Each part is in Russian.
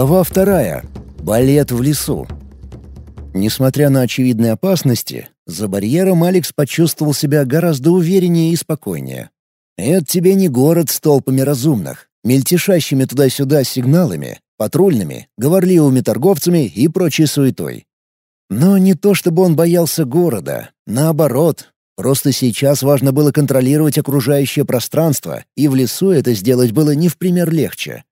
Глава вторая. Балет в лесу. Несмотря на очевидные опасности, за барьером Алекс почувствовал себя гораздо увереннее и спокойнее. Это тебе не город с толпами разумных, мельтешащими туда-сюда сигналами, патрульными, говорливыми торговцами и прочей суетой. Но не то чтобы он боялся города, наоборот. Просто сейчас важно было контролировать окружающее пространство, и в лесу это сделать было не в пример легче.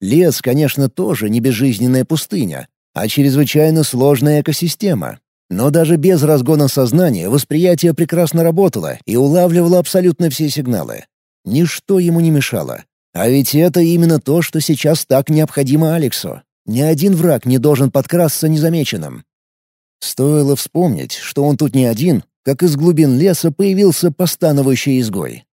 Лес, конечно, тоже не безжизненная пустыня, а чрезвычайно сложная экосистема. Но даже без разгона сознания восприятие прекрасно работало и улавливало абсолютно все сигналы. Ничто ему не мешало. А ведь это именно то, что сейчас так необходимо Алексу. Ни один враг не должен подкрасться незамеченным. Стоило вспомнить, что он тут не один, как из глубин леса появился постановающий изгой.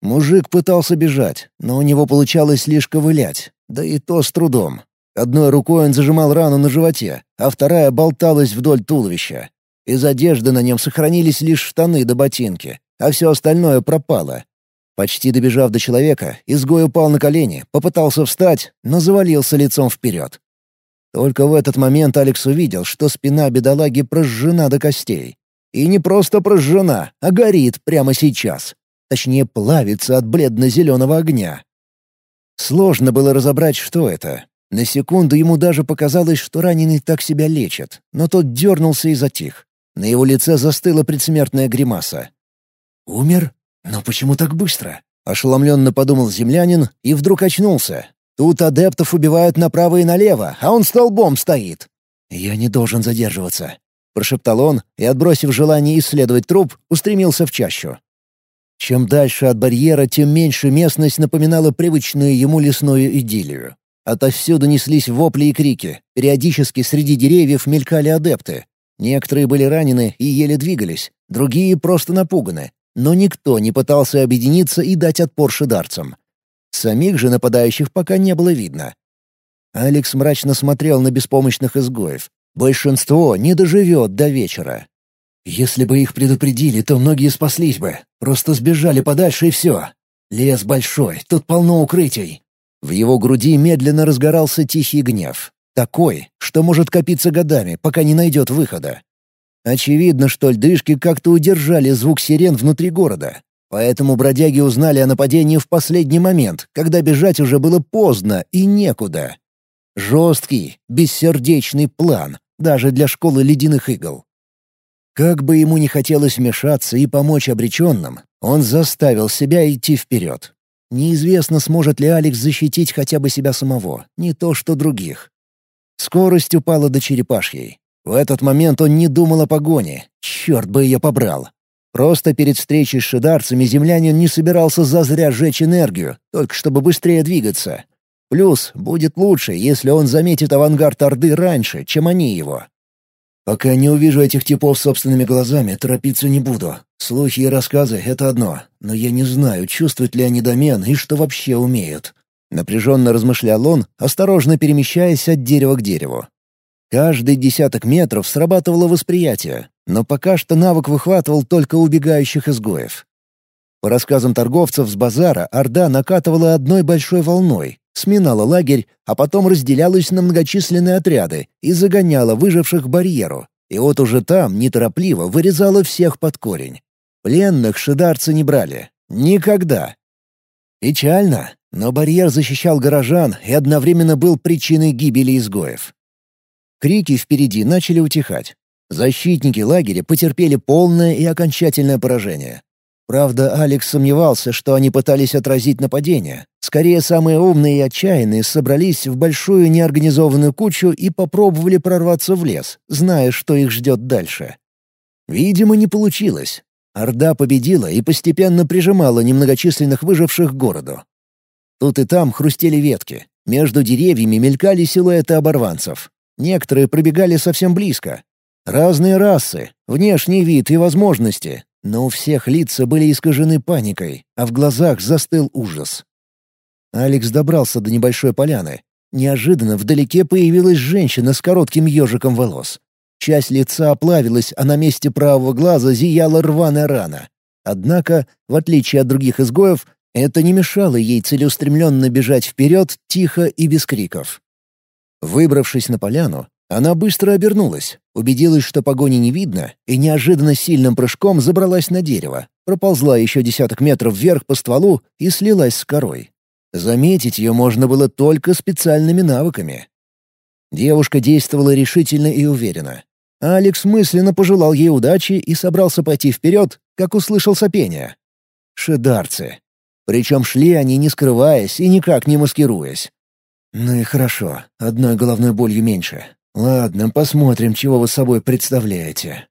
Мужик пытался бежать, но у него получалось лишь ковылять, да и то с трудом. Одной рукой он зажимал рану на животе, а вторая болталась вдоль туловища. Из одежды на нем сохранились лишь штаны да ботинки, а все остальное пропало. Почти добежав до человека, изгой упал на колени, попытался встать, но завалился лицом вперед. Только в этот момент Алекс увидел, что спина бедолаги прожжена до костей. И не просто прожжена, а горит прямо сейчас. Точнее, плавится от бледно-зеленого огня. Сложно было разобрать, что это, на секунду ему даже показалось, что раненый так себя лечит, но тот дернулся и затих. На его лице застыла предсмертная гримаса. «Умер? Но почему так быстро?» — ошеломленно подумал землянин и вдруг очнулся. «Тут адептов убивают направо и налево, а он столбом стоит!» «Я не должен задерживаться», — прошептал он и, отбросив желание исследовать труп, устремился в чащу. Чем дальше от барьера, тем меньше местность напоминала привычную ему лесную идиллию. Отовсюду неслись вопли и крики. Периодически среди деревьев мелькали адепты. Некоторые были ранены и еле двигались, другие просто напуганы. Но никто не пытался объединиться и дать отпор шидарцам. Самих же нападающих пока не было видно. Алекс мрачно смотрел на беспомощных изгоев. Большинство не доживет до вечера. Если бы их предупредили, то многие спаслись бы. Просто сбежали подальше и все. Лес большой, тут полно укрытий. В его груди медленно разгорался тихий гнев. Такой, что может копиться годами, пока не найдет выхода. Очевидно, что льдышки как-то удержали звук сирен внутри города. Поэтому бродяги узнали о нападении в последний момент, когда бежать уже было поздно и некуда. Жесткий, бессердечный план, даже для школы ледяных игл. Как бы ему не хотелось вмешаться и помочь обреченным, он заставил себя идти вперед. Неизвестно, сможет ли Алекс защитить хотя бы себя самого, не то что других. Скорость упала до черепашьей. В этот момент он не думал о погоне. Черт бы ее побрал. Просто перед встречей с шидарцами землянин не собирался зазря сжечь энергию, только чтобы быстрее двигаться. Плюс будет лучше, если он заметит авангард Орды раньше, чем они его. Пока не увижу этих типов собственными глазами, торопиться не буду. Слухи и рассказы — это одно, но я не знаю, чувствуют ли они домен и что вообще умеют. Напряженно размышлял он, осторожно перемещаясь от дерева к дереву. Каждый десяток метров срабатывало восприятие, но пока что навык выхватывал только убегающих изгоев. По рассказам торговцев с базара Орда накатывала одной большой волной, сминала лагерь, а потом разделялась на многочисленные отряды и загоняла выживших к барьеру. И вот уже там неторопливо вырезала всех под корень. Пленных шидарцы не брали. Никогда. Печально, но барьер защищал горожан и одновременно был причиной гибели изгоев. Крики впереди начали утихать. Защитники лагеря потерпели полное и окончательное поражение. Правда, Алекс сомневался, что они пытались отразить нападение. Скорее, самые умные и отчаянные собрались в большую неорганизованную кучу и попробовали прорваться в лес, зная, что их ждет дальше. Видимо, не получилось. Орда победила и постепенно прижимала немногочисленных выживших к городу. Тут и там хрустели ветки. Между деревьями мелькали силуэты оборванцев. Некоторые пробегали совсем близко. Разные расы, внешний вид и возможности, но у всех лица были искажены паникой, а в глазах застыл ужас. Алекс добрался до небольшой поляны. Неожиданно вдалеке появилась женщина с коротким ежиком волос. Часть лица оплавилась, а на месте правого глаза зияла рваная рана. Однако, в отличие от других изгоев, это не мешало ей целеустремленно бежать вперед тихо и без криков. Выбравшись на поляну, она быстро обернулась, убедилась, что погони не видно, и неожиданно сильным прыжком забралась на дерево, проползла еще десяток метров вверх по стволу и слилась с корой. Заметить ее можно было только специальными навыками. Девушка действовала решительно и уверенно. Алекс мысленно пожелал ей удачи и собрался пойти вперед, как услышал сопение. Шедарцы. Причем шли они не скрываясь и никак не маскируясь. «Ну и хорошо, одной головной болью меньше. Ладно, посмотрим, чего вы собой представляете».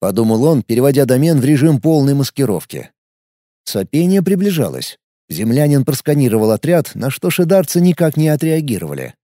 Подумал он, переводя домен в режим полной маскировки. Сопение приближалось. Землянин просканировал отряд, на что шедарцы никак не отреагировали.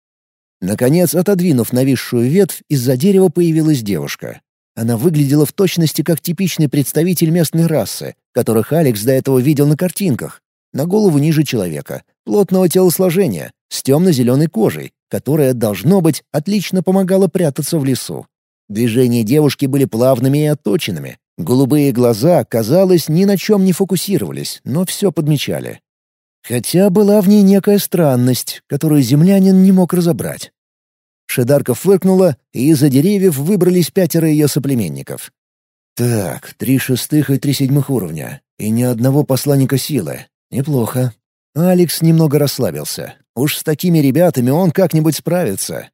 Наконец, отодвинув нависшую ветвь, из-за дерева появилась девушка. Она выглядела в точности как типичный представитель местной расы, которых Алекс до этого видел на картинках. На голову ниже человека, плотного телосложения, с темно-зеленой кожей, которая, должно быть, отлично помогала прятаться в лесу. Движения девушки были плавными и отточенными. Голубые глаза, казалось, ни на чем не фокусировались, но все подмечали. Хотя была в ней некая странность, которую землянин не мог разобрать. Шедарка фыркнула, и из-за деревьев выбрались пятеро ее соплеменников. «Так, три шестых и три седьмых уровня, и ни одного посланника силы. Неплохо». Алекс немного расслабился. Уж с такими ребятами он как-нибудь справится.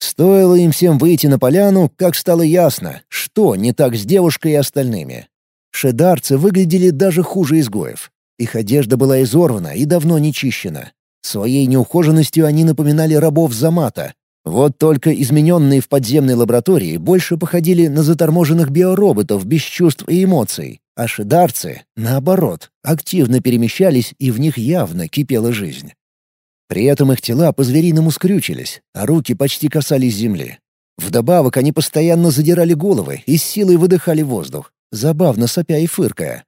Стоило им всем выйти на поляну, как стало ясно, что не так с девушкой и остальными. Шедарцы выглядели даже хуже изгоев. Их одежда была изорвана и давно не чищена. Своей неухоженностью они напоминали рабов Замата. Вот только измененные в подземной лаборатории больше походили на заторможенных биороботов без чувств и эмоций, а шедарцы, наоборот, активно перемещались, и в них явно кипела жизнь. При этом их тела по-звериному скрючились, а руки почти касались земли. Вдобавок они постоянно задирали головы и силой выдыхали воздух, забавно сопя и фыркая.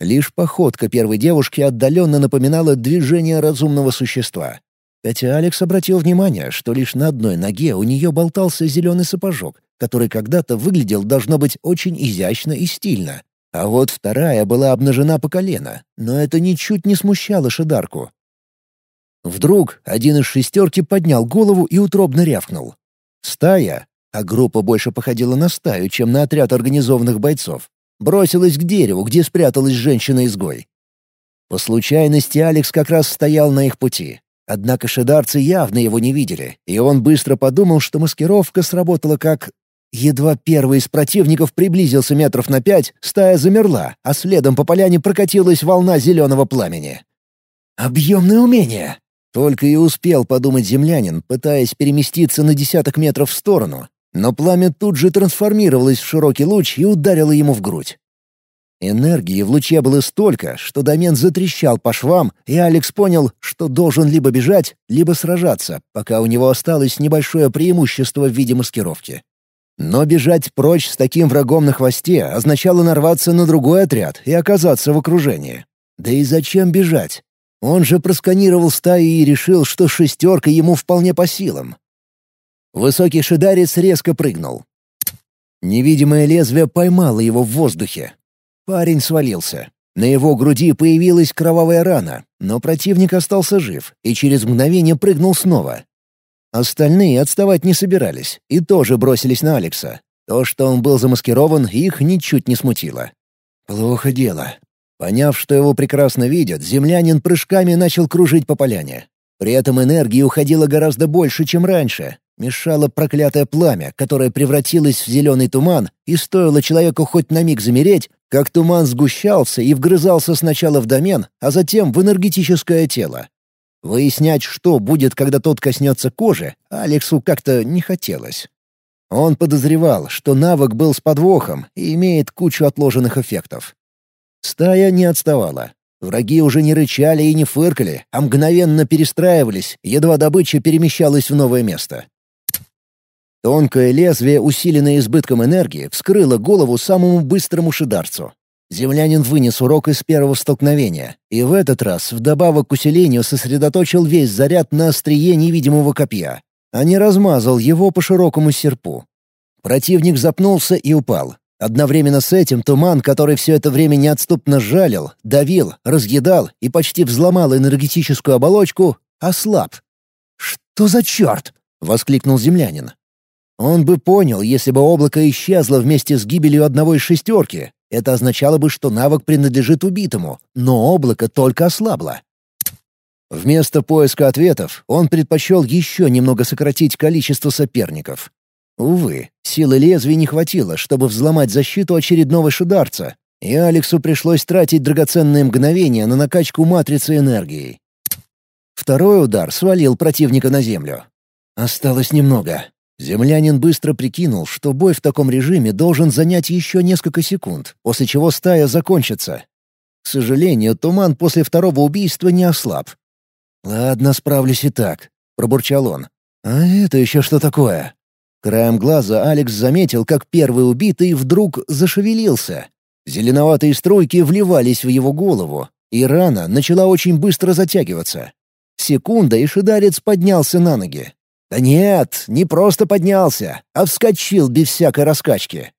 Лишь походка первой девушки отдаленно напоминала движение разумного существа. Хотя Алекс обратил внимание, что лишь на одной ноге у нее болтался зеленый сапожок, который когда-то выглядел, должно быть, очень изящно и стильно. А вот вторая была обнажена по колено, но это ничуть не смущало Шидарку. Вдруг один из шестерки поднял голову и утробно рявкнул. Стая, а группа больше походила на стаю, чем на отряд организованных бойцов, Бросилась к дереву, где спряталась женщина-изгой. По случайности Алекс как раз стоял на их пути. Однако шедарцы явно его не видели, и он быстро подумал, что маскировка сработала как... Едва первый из противников приблизился метров на пять, стая замерла, а следом по поляне прокатилась волна зеленого пламени. «Объемное умение!» Только и успел подумать землянин, пытаясь переместиться на десяток метров в сторону, но пламя тут же трансформировалось в широкий луч и ударило ему в грудь. Энергии в луче было столько, что домен затрещал по швам, и Алекс понял, что должен либо бежать, либо сражаться, пока у него осталось небольшое преимущество в виде маскировки. Но бежать прочь с таким врагом на хвосте означало нарваться на другой отряд и оказаться в окружении. Да и зачем бежать? Он же просканировал стаи и решил, что шестерка ему вполне по силам. Высокий шидарец резко прыгнул. Невидимое лезвие поймало его в воздухе. Парень свалился. На его груди появилась кровавая рана, но противник остался жив и через мгновение прыгнул снова. Остальные отставать не собирались и тоже бросились на Алекса. То, что он был замаскирован, их ничуть не смутило. Плохо дело. Поняв, что его прекрасно видят, землянин прыжками начал кружить по поляне. При этом энергии уходило гораздо больше, чем раньше, Мешало проклятое пламя, которое превратилось в зеленый туман, и стоило человеку хоть на миг замереть, как туман сгущался и вгрызался сначала в домен, а затем в энергетическое тело. Выяснять, что будет, когда тот коснется кожи, Алексу как-то не хотелось. Он подозревал, что навык был с подвохом и имеет кучу отложенных эффектов. Стая не отставала. Враги уже не рычали и не фыркали, а мгновенно перестраивались, едва добыча перемещалась в новое место. Тонкое лезвие, усиленное избытком энергии, вскрыло голову самому быстрому шидарцу. Землянин вынес урок из первого столкновения, и в этот раз, вдобавок к усилению, сосредоточил весь заряд на острие невидимого копья, а не размазал его по широкому серпу. Противник запнулся и упал. Одновременно с этим туман, который все это время неотступно жалил, давил, разъедал и почти взломал энергетическую оболочку, ослаб. «Что за черт?» — воскликнул землянин. Он бы понял, если бы облако исчезло вместе с гибелью одного из шестерки. Это означало бы, что навык принадлежит убитому, но облако только ослабло. Вместо поиска ответов он предпочел еще немного сократить количество соперников. Увы, силы лезвий не хватило, чтобы взломать защиту очередного шударца, и Алексу пришлось тратить драгоценные мгновения на накачку матрицы энергии. Второй удар свалил противника на землю. Осталось немного. Землянин быстро прикинул, что бой в таком режиме должен занять еще несколько секунд, после чего стая закончится. К сожалению, туман после второго убийства не ослаб. «Ладно, справлюсь и так», — пробурчал он. «А это еще что такое?» Краем глаза Алекс заметил, как первый убитый вдруг зашевелился. Зеленоватые струйки вливались в его голову, и рана начала очень быстро затягиваться. Секунда, и шидарец поднялся на ноги. Да нет, не просто поднялся, а вскочил без всякой раскачки.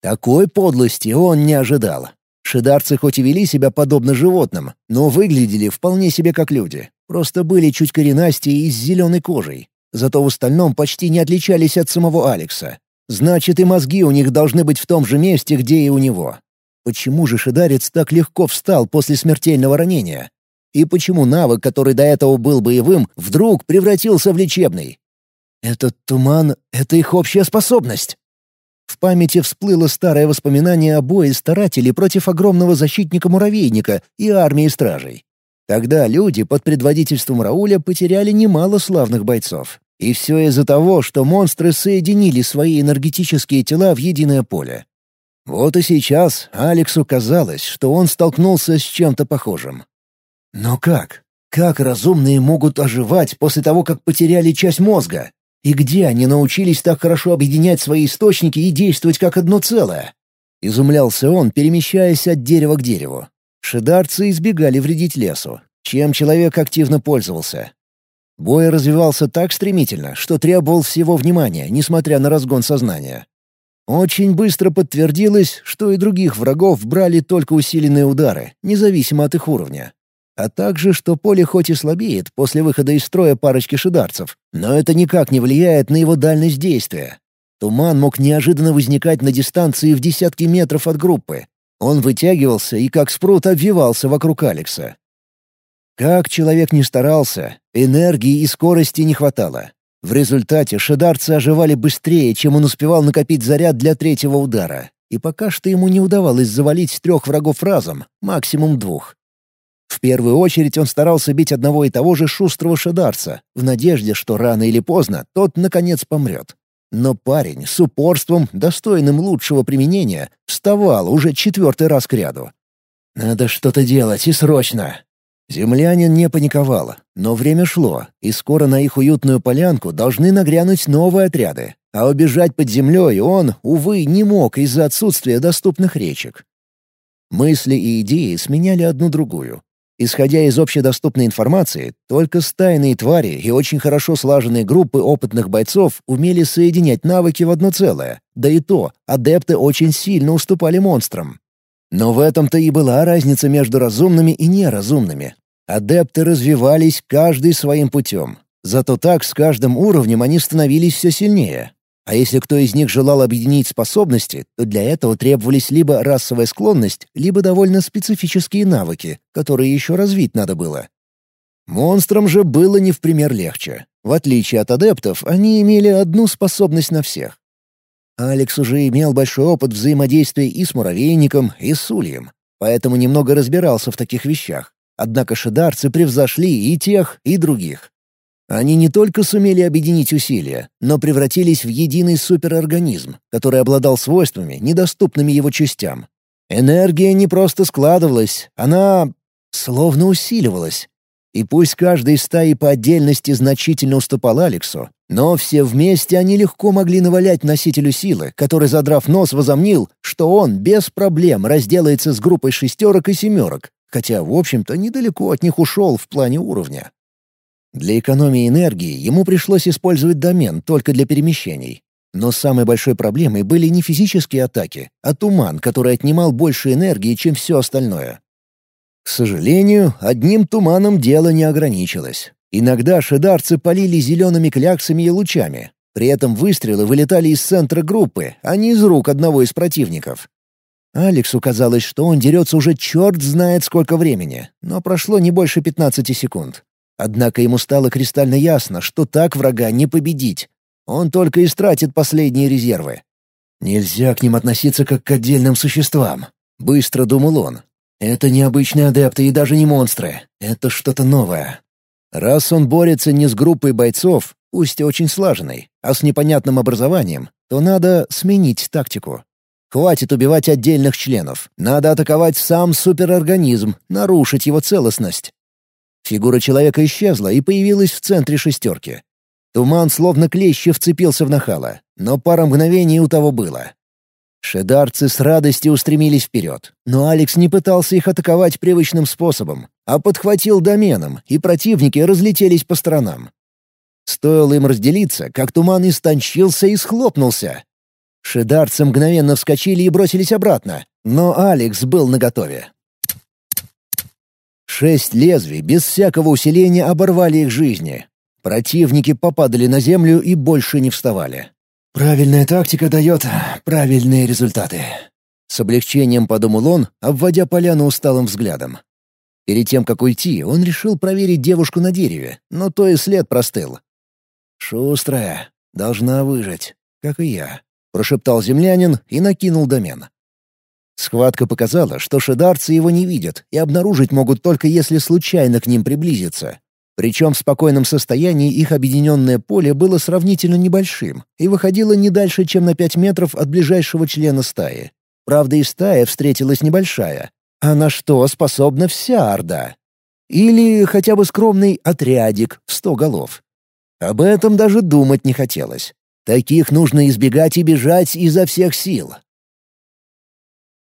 Такой подлости он не ожидал. Шидарцы хоть и вели себя подобно животным, но выглядели вполне себе как люди. Просто были чуть коренастее и с зеленой кожей. Зато в остальном почти не отличались от самого Алекса. Значит, и мозги у них должны быть в том же месте, где и у него. Почему же Шидарец так легко встал после смертельного ранения? И почему навык, который до этого был боевым, вдруг превратился в лечебный? Этот туман — это их общая способность. В памяти всплыло старое воспоминание о бое старателей против огромного защитника-муравейника и армии стражей. Тогда люди под предводительством Рауля потеряли немало славных бойцов. И все из-за того, что монстры соединили свои энергетические тела в единое поле. Вот и сейчас Алексу казалось, что он столкнулся с чем-то похожим. Но как? Как разумные могут оживать после того, как потеряли часть мозга? И где они научились так хорошо объединять свои источники и действовать как одно целое? Изумлялся он, перемещаясь от дерева к дереву. Шидарцы избегали вредить лесу, чем человек активно пользовался. Бой развивался так стремительно, что требовал всего внимания, несмотря на разгон сознания. Очень быстро подтвердилось, что и других врагов брали только усиленные удары, независимо от их уровня а также, что поле хоть и слабеет после выхода из строя парочки шидарцев, но это никак не влияет на его дальность действия. Туман мог неожиданно возникать на дистанции в десятки метров от группы. Он вытягивался и как спрут обвивался вокруг Алекса. Как человек не старался, энергии и скорости не хватало. В результате шидарцы оживали быстрее, чем он успевал накопить заряд для третьего удара. И пока что ему не удавалось завалить трех врагов разом, максимум двух. В первую очередь он старался бить одного и того же шустрого шедарца, в надежде, что рано или поздно тот, наконец, помрет. Но парень с упорством, достойным лучшего применения, вставал уже четвертый раз к ряду. «Надо что-то делать, и срочно!» Землянин не паниковал, но время шло, и скоро на их уютную полянку должны нагрянуть новые отряды, а убежать под землей он, увы, не мог из-за отсутствия доступных речек. Мысли и идеи сменяли одну другую, Исходя из общедоступной информации, только стайные твари и очень хорошо слаженные группы опытных бойцов умели соединять навыки в одно целое, да и то адепты очень сильно уступали монстрам. Но в этом-то и была разница между разумными и неразумными. Адепты развивались каждый своим путем. Зато так с каждым уровнем они становились все сильнее. А если кто из них желал объединить способности, то для этого требовались либо расовая склонность, либо довольно специфические навыки, которые еще развить надо было. Монстрам же было не в пример легче. В отличие от адептов, они имели одну способность на всех. Алекс уже имел большой опыт взаимодействия и с муравейником, и с ульем, поэтому немного разбирался в таких вещах. Однако шидарцы превзошли и тех, и других. Они не только сумели объединить усилия, но превратились в единый суперорганизм, который обладал свойствами, недоступными его частям. Энергия не просто складывалась, она словно усиливалась. И пусть каждый из стаи по отдельности значительно уступал Алексу, но все вместе они легко могли навалять носителю силы, который, задрав нос, возомнил, что он без проблем разделается с группой шестерок и семерок, хотя, в общем-то, недалеко от них ушел в плане уровня. Для экономии энергии ему пришлось использовать домен только для перемещений. Но самой большой проблемой были не физические атаки, а туман, который отнимал больше энергии, чем все остальное. К сожалению, одним туманом дело не ограничилось. Иногда шедарцы полили зелеными кляксами и лучами. При этом выстрелы вылетали из центра группы, а не из рук одного из противников. Алексу казалось, что он дерется уже черт знает сколько времени, но прошло не больше 15 секунд. Однако ему стало кристально ясно, что так врага не победить. Он только истратит последние резервы. «Нельзя к ним относиться как к отдельным существам», — быстро думал он. «Это не обычные адепты и даже не монстры. Это что-то новое». Раз он борется не с группой бойцов, пусть и очень слаженной, а с непонятным образованием, то надо сменить тактику. Хватит убивать отдельных членов. Надо атаковать сам суперорганизм, нарушить его целостность. Фигура человека исчезла и появилась в центре шестерки. Туман словно клещи вцепился в нахала, но пара мгновений у того было. Шедарцы с радостью устремились вперед, но Алекс не пытался их атаковать привычным способом, а подхватил доменом, и противники разлетелись по сторонам. Стоило им разделиться, как туман истончился и схлопнулся. Шедарцы мгновенно вскочили и бросились обратно, но Алекс был наготове. Шесть лезвий без всякого усиления оборвали их жизни. Противники попадали на землю и больше не вставали. «Правильная тактика дает правильные результаты», — с облегчением подумал он, обводя поляну усталым взглядом. Перед тем, как уйти, он решил проверить девушку на дереве, но то и след простыл. «Шустрая, должна выжить, как и я», — прошептал землянин и накинул домен. Схватка показала, что шедарцы его не видят и обнаружить могут только если случайно к ним приблизиться. Причем в спокойном состоянии их объединенное поле было сравнительно небольшим и выходило не дальше, чем на пять метров от ближайшего члена стаи. Правда, и стая встретилась небольшая. А на что способна вся Орда? Или хотя бы скромный отрядик в сто голов. Об этом даже думать не хотелось. Таких нужно избегать и бежать изо всех сил.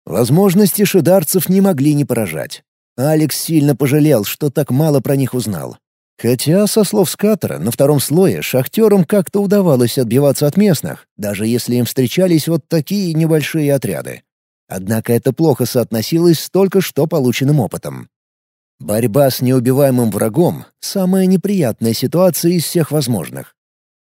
Возможности шидарцев не могли не поражать. Алекс сильно пожалел, что так мало про них узнал. Хотя, со слов Скаттера, на втором слое шахтерам как-то удавалось отбиваться от местных, даже если им встречались вот такие небольшие отряды. Однако это плохо соотносилось с только что полученным опытом. Борьба с неубиваемым врагом — самая неприятная ситуация из всех возможных.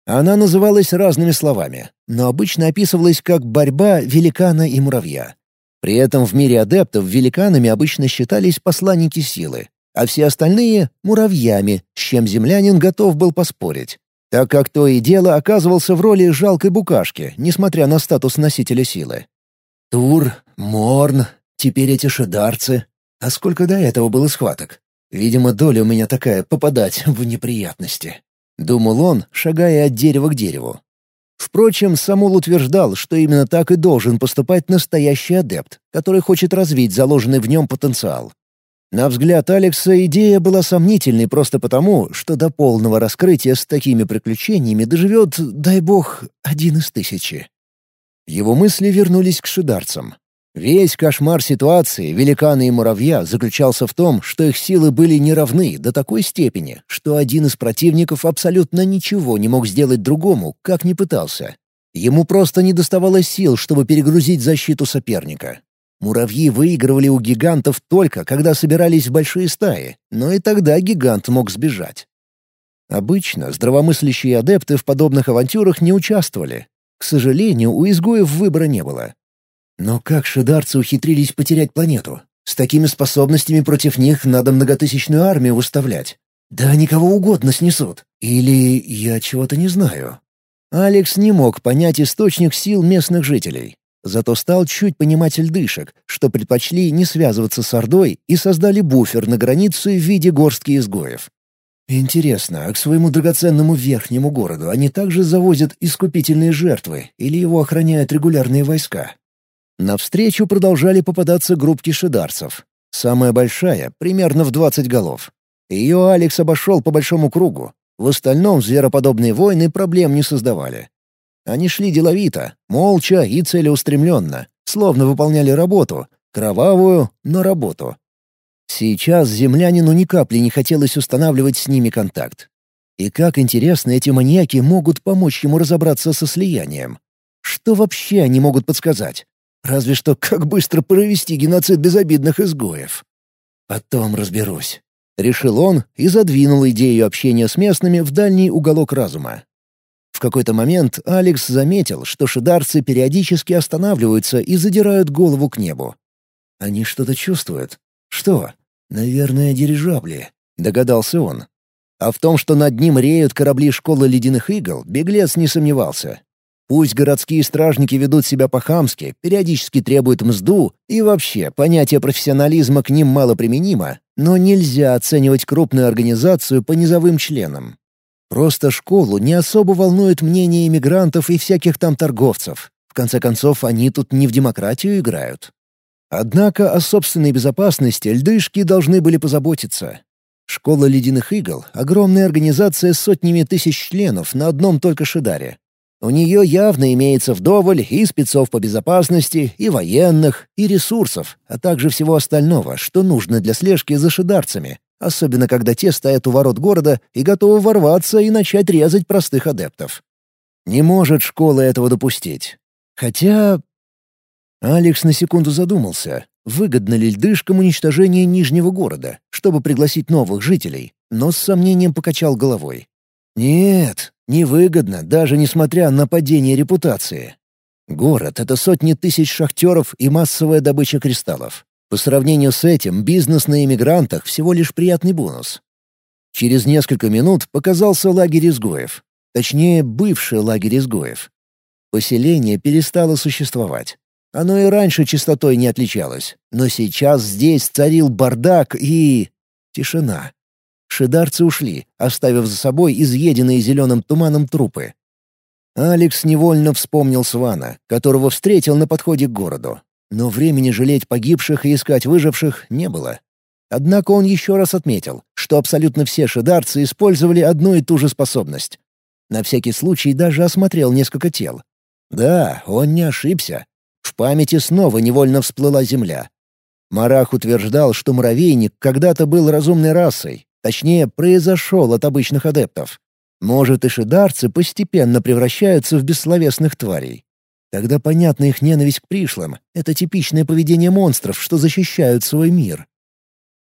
Она называлась разными словами, но обычно описывалась как борьба великана и муравья. При этом в мире адептов великанами обычно считались посланники силы, а все остальные — муравьями, с чем землянин готов был поспорить, так как то и дело оказывался в роли жалкой букашки, несмотря на статус носителя силы. Тур, Морн, теперь эти шедарцы. А сколько до этого было схваток? Видимо, доля у меня такая — попадать в неприятности. Думал он, шагая от дерева к дереву. Впрочем, Самул утверждал, что именно так и должен поступать настоящий адепт, который хочет развить заложенный в нем потенциал. На взгляд Алекса идея была сомнительной просто потому, что до полного раскрытия с такими приключениями доживет, дай бог, один из тысячи. Его мысли вернулись к шидарцам. Весь кошмар ситуации великаны и муравья заключался в том, что их силы были неравны до такой степени, что один из противников абсолютно ничего не мог сделать другому, как ни пытался. Ему просто не доставало сил, чтобы перегрузить защиту соперника. Муравьи выигрывали у гигантов только когда собирались в большие стаи, но и тогда гигант мог сбежать. Обычно здравомыслящие адепты в подобных авантюрах не участвовали. К сожалению, у изгоев выбора не было. Но как шидарцы ухитрились потерять планету? С такими способностями против них надо многотысячную армию выставлять. Да они кого угодно снесут. Или я чего-то не знаю. Алекс не мог понять источник сил местных жителей. Зато стал чуть понимать льдышек, что предпочли не связываться с Ордой и создали буфер на границу в виде горстки изгоев. Интересно, а к своему драгоценному верхнему городу они также завозят искупительные жертвы или его охраняют регулярные войска? Навстречу продолжали попадаться группки шидарцев. Самая большая, примерно в 20 голов. Ее Алекс обошел по большому кругу. В остальном звероподобные войны проблем не создавали. Они шли деловито, молча и целеустремленно, словно выполняли работу, кровавую, но работу. Сейчас землянину ни капли не хотелось устанавливать с ними контакт. И как интересно эти маньяки могут помочь ему разобраться со слиянием. Что вообще они могут подсказать? Разве что как быстро провести геноцид безобидных изгоев. Потом разберусь. Решил он и задвинул идею общения с местными в дальний уголок разума. В какой-то момент Алекс заметил, что шидарцы периодически останавливаются и задирают голову к небу. Они что-то чувствуют. Что? Наверное, дирижабли, догадался он. А в том, что над ним реют корабли школы ледяных игл, беглец не сомневался. Пусть городские стражники ведут себя по-хамски, периодически требуют мзду, и вообще понятие профессионализма к ним мало применимо, но нельзя оценивать крупную организацию по низовым членам. Просто школу не особо волнует мнение иммигрантов и всяких там торговцев. В конце концов, они тут не в демократию играют. Однако о собственной безопасности льдышки должны были позаботиться. Школа ледяных игл — огромная организация с сотнями тысяч членов на одном только Шидаре. У нее явно имеется вдоволь и спецов по безопасности, и военных, и ресурсов, а также всего остального, что нужно для слежки за шидарцами, особенно когда те стоят у ворот города и готовы ворваться и начать резать простых адептов. Не может школа этого допустить. Хотя... Алекс на секунду задумался, выгодно ли льдышкам уничтожение Нижнего города, чтобы пригласить новых жителей, но с сомнением покачал головой. Нет, невыгодно, даже несмотря на падение репутации. Город — это сотни тысяч шахтеров и массовая добыча кристаллов. По сравнению с этим, бизнес на иммигрантах всего лишь приятный бонус. Через несколько минут показался лагерь изгоев. Точнее, бывший лагерь изгоев. Поселение перестало существовать. Оно и раньше чистотой не отличалось, но сейчас здесь царил бардак и... тишина. Шидарцы ушли, оставив за собой изъеденные зеленым туманом трупы. Алекс невольно вспомнил Свана, которого встретил на подходе к городу. Но времени жалеть погибших и искать выживших не было. Однако он еще раз отметил, что абсолютно все шидарцы использовали одну и ту же способность. На всякий случай даже осмотрел несколько тел. Да, он не ошибся. В памяти снова невольно всплыла земля. Марах утверждал, что муравейник когда-то был разумной расой, точнее, произошел от обычных адептов. Может, и шидарцы постепенно превращаются в бессловесных тварей. Тогда понятна их ненависть к пришлым. Это типичное поведение монстров, что защищают свой мир.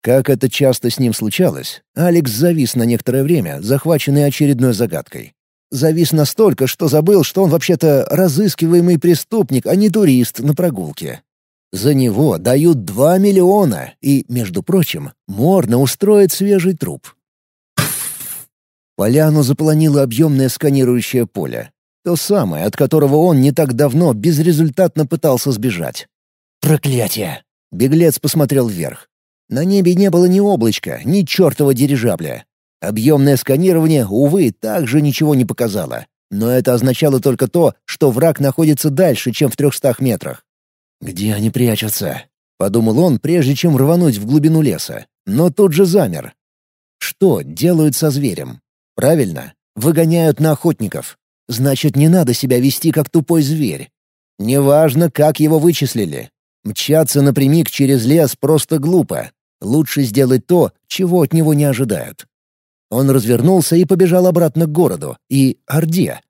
Как это часто с ним случалось, Алекс завис на некоторое время, захваченный очередной загадкой. Завис настолько, что забыл, что он вообще-то разыскиваемый преступник, а не турист на прогулке. За него дают два миллиона, и, между прочим, можно устроить свежий труп. Поляну заполонило объемное сканирующее поле. То самое, от которого он не так давно безрезультатно пытался сбежать. «Проклятие!» — беглец посмотрел вверх. На небе не было ни облачка, ни чертова дирижабля. Объемное сканирование, увы, также ничего не показало. Но это означало только то, что враг находится дальше, чем в трехстах метрах. «Где они прячутся?» — подумал он, прежде чем рвануть в глубину леса. Но тут же замер. Что делают со зверем? Правильно, выгоняют на охотников. Значит, не надо себя вести как тупой зверь. Неважно, как его вычислили. Мчаться напрямик через лес просто глупо. Лучше сделать то, чего от него не ожидают. Он развернулся и побежал обратно к городу и Орде.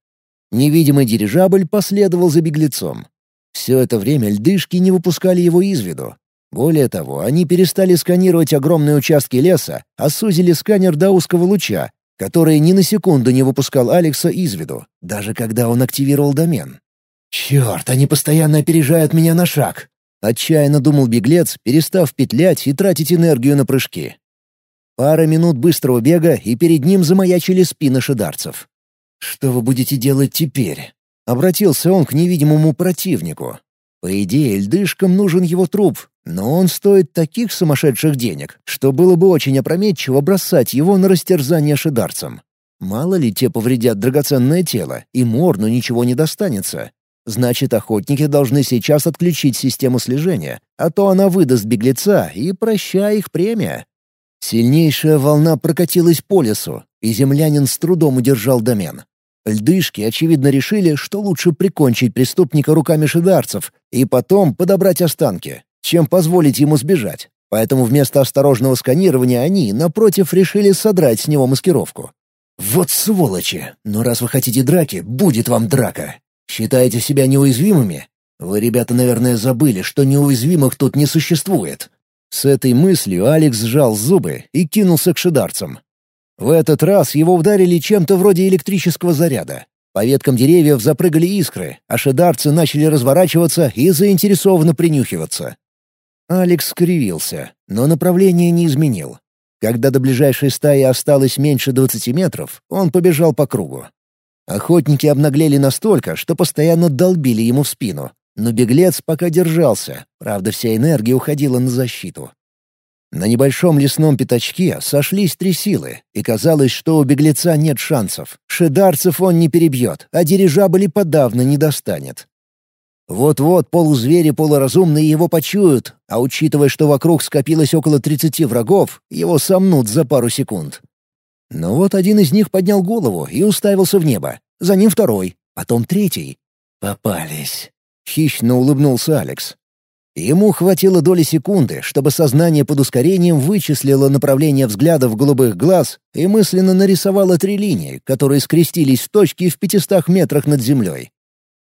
Невидимый дирижабль последовал за беглецом. Все это время льдышки не выпускали его из виду. Более того, они перестали сканировать огромные участки леса, а сузили сканер до узкого луча, который ни на секунду не выпускал Алекса из виду, даже когда он активировал домен. «Черт, они постоянно опережают меня на шаг!» — отчаянно думал беглец, перестав петлять и тратить энергию на прыжки. Пара минут быстрого бега, и перед ним замаячили спины шидарцев. «Что вы будете делать теперь?» — обратился он к невидимому противнику. По идее, льдышкам нужен его труп, но он стоит таких сумасшедших денег, что было бы очень опрометчиво бросать его на растерзание шидарцам. Мало ли те повредят драгоценное тело, и Морну ничего не достанется. Значит, охотники должны сейчас отключить систему слежения, а то она выдаст беглеца и прощай их премия. Сильнейшая волна прокатилась по лесу, и землянин с трудом удержал домен. Льдышки, очевидно, решили, что лучше прикончить преступника руками шидарцев и потом подобрать останки, чем позволить ему сбежать. Поэтому вместо осторожного сканирования они, напротив, решили содрать с него маскировку. «Вот сволочи! Но раз вы хотите драки, будет вам драка! Считаете себя неуязвимыми? Вы, ребята, наверное, забыли, что неуязвимых тут не существует. С этой мыслью Алекс сжал зубы и кинулся к шидарцам. В этот раз его ударили чем-то вроде электрического заряда. По веткам деревьев запрыгали искры, а шидарцы начали разворачиваться и заинтересованно принюхиваться. Алекс скривился, но направление не изменил. Когда до ближайшей стаи осталось меньше двадцати метров, он побежал по кругу. Охотники обнаглели настолько, что постоянно долбили ему в спину, но беглец пока держался, правда, вся энергия уходила на защиту. На небольшом лесном пятачке сошлись три силы, и казалось, что у беглеца нет шансов. Шедарцев он не перебьет, а дирижабли подавно не достанет. Вот-вот полузвери полуразумные его почуют, а учитывая, что вокруг скопилось около тридцати врагов, его сомнут за пару секунд. Но вот один из них поднял голову и уставился в небо. За ним второй, потом третий. «Попались», — хищно улыбнулся Алекс. Ему хватило доли секунды, чтобы сознание под ускорением вычислило направление взгляда в голубых глаз и мысленно нарисовало три линии, которые скрестились в точке в пятистах метрах над землей.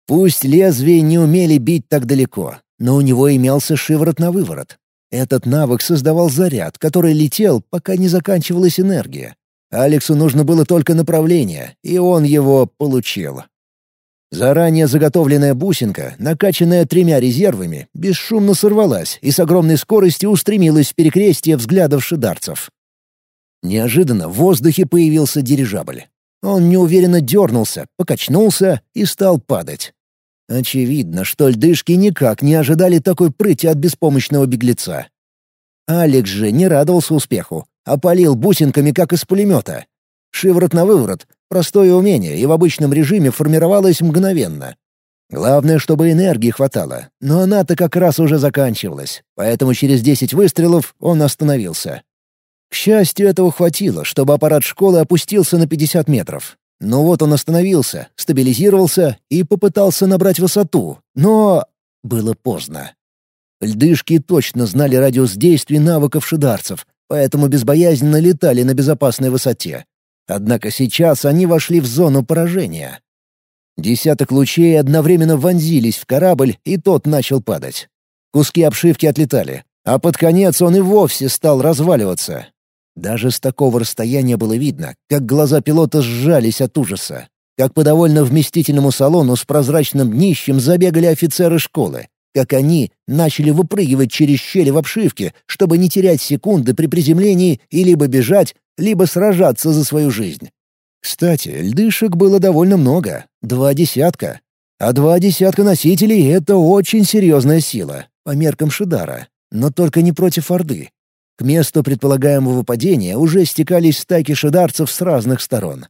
Пусть лезвия не умели бить так далеко, но у него имелся шиворот на выворот. Этот навык создавал заряд, который летел, пока не заканчивалась энергия. Алексу нужно было только направление, и он его получил. Заранее заготовленная бусинка, накачанная тремя резервами, бесшумно сорвалась и с огромной скоростью устремилась в перекрестие взглядов шидарцев. Неожиданно в воздухе появился дирижабль. Он неуверенно дернулся, покачнулся и стал падать. Очевидно, что льдышки никак не ожидали такой прыти от беспомощного беглеца. Алекс же не радовался успеху, а палил бусинками, как из пулемета. Шиворот на выворот — простое умение, и в обычном режиме формировалось мгновенно. Главное, чтобы энергии хватало, но она-то как раз уже заканчивалась, поэтому через десять выстрелов он остановился. К счастью, этого хватило, чтобы аппарат школы опустился на 50 метров. Но вот он остановился, стабилизировался и попытался набрать высоту, но... было поздно. Льдышки точно знали радиус действий навыков шидарцев, поэтому безбоязненно летали на безопасной высоте. Однако сейчас они вошли в зону поражения. Десяток лучей одновременно вонзились в корабль, и тот начал падать. Куски обшивки отлетали, а под конец он и вовсе стал разваливаться, даже с такого расстояния было видно, как глаза пилота сжались от ужаса, как по довольно вместительному салону с прозрачным днищем забегали офицеры школы, как они начали выпрыгивать через щели в обшивке, чтобы не терять секунды при приземлении и либо бежать, либо сражаться за свою жизнь. Кстати, льдышек было довольно много, два десятка. А два десятка носителей — это очень серьезная сила, по меркам Шидара, но только не против Орды. К месту предполагаемого падения уже стекались стайки шидарцев с разных сторон.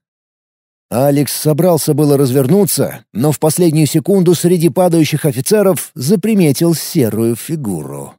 Алекс собрался было развернуться, но в последнюю секунду среди падающих офицеров заприметил серую фигуру.